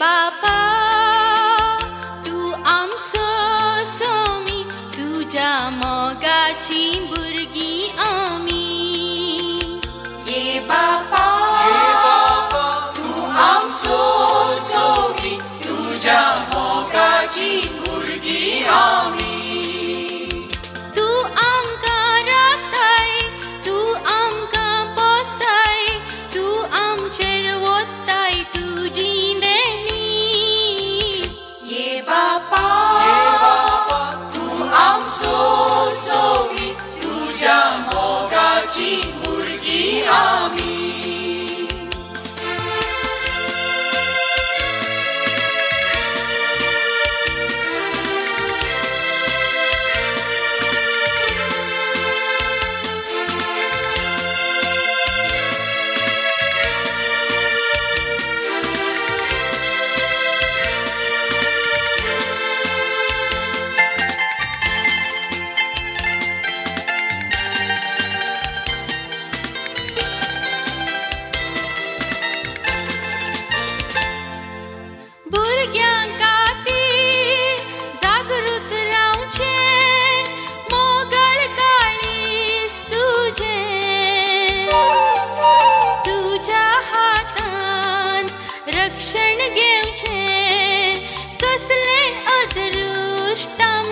बापा तू आमचो ये बापा तू आमचो सोवी तुझ्या मोगाची भुरगी आमी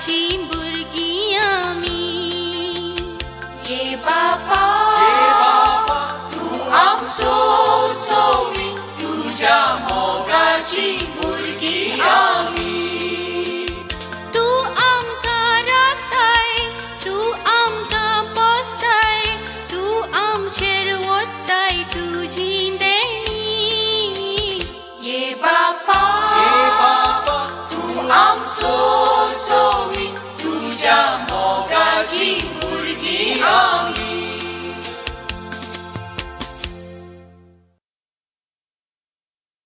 भुरग्यां मी रे बापा रे बाबा तूं आपसो सी तुज्या मोगाची मुर्गी